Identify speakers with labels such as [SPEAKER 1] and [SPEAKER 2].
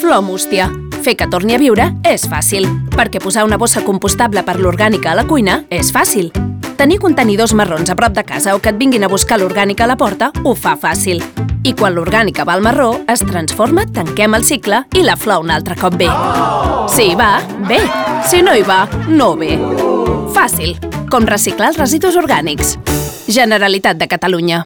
[SPEAKER 1] Flor Mústia. Fer que torni a viure és fàcil, perquè posar una bossa compostable per l'orgànica a la cuina és fàcil. Tenir contenidors marrons a prop de casa o que et vinguin a buscar l'orgànica a la porta ho fa fàcil. I quan l'orgànica va al marró, es transforma, tanquem el cicle i la flor un altre cop ve. Si hi va, bé. Si no hi va, no ve. Fàcil. Com reciclar els residus orgànics. Generalitat de Catalunya.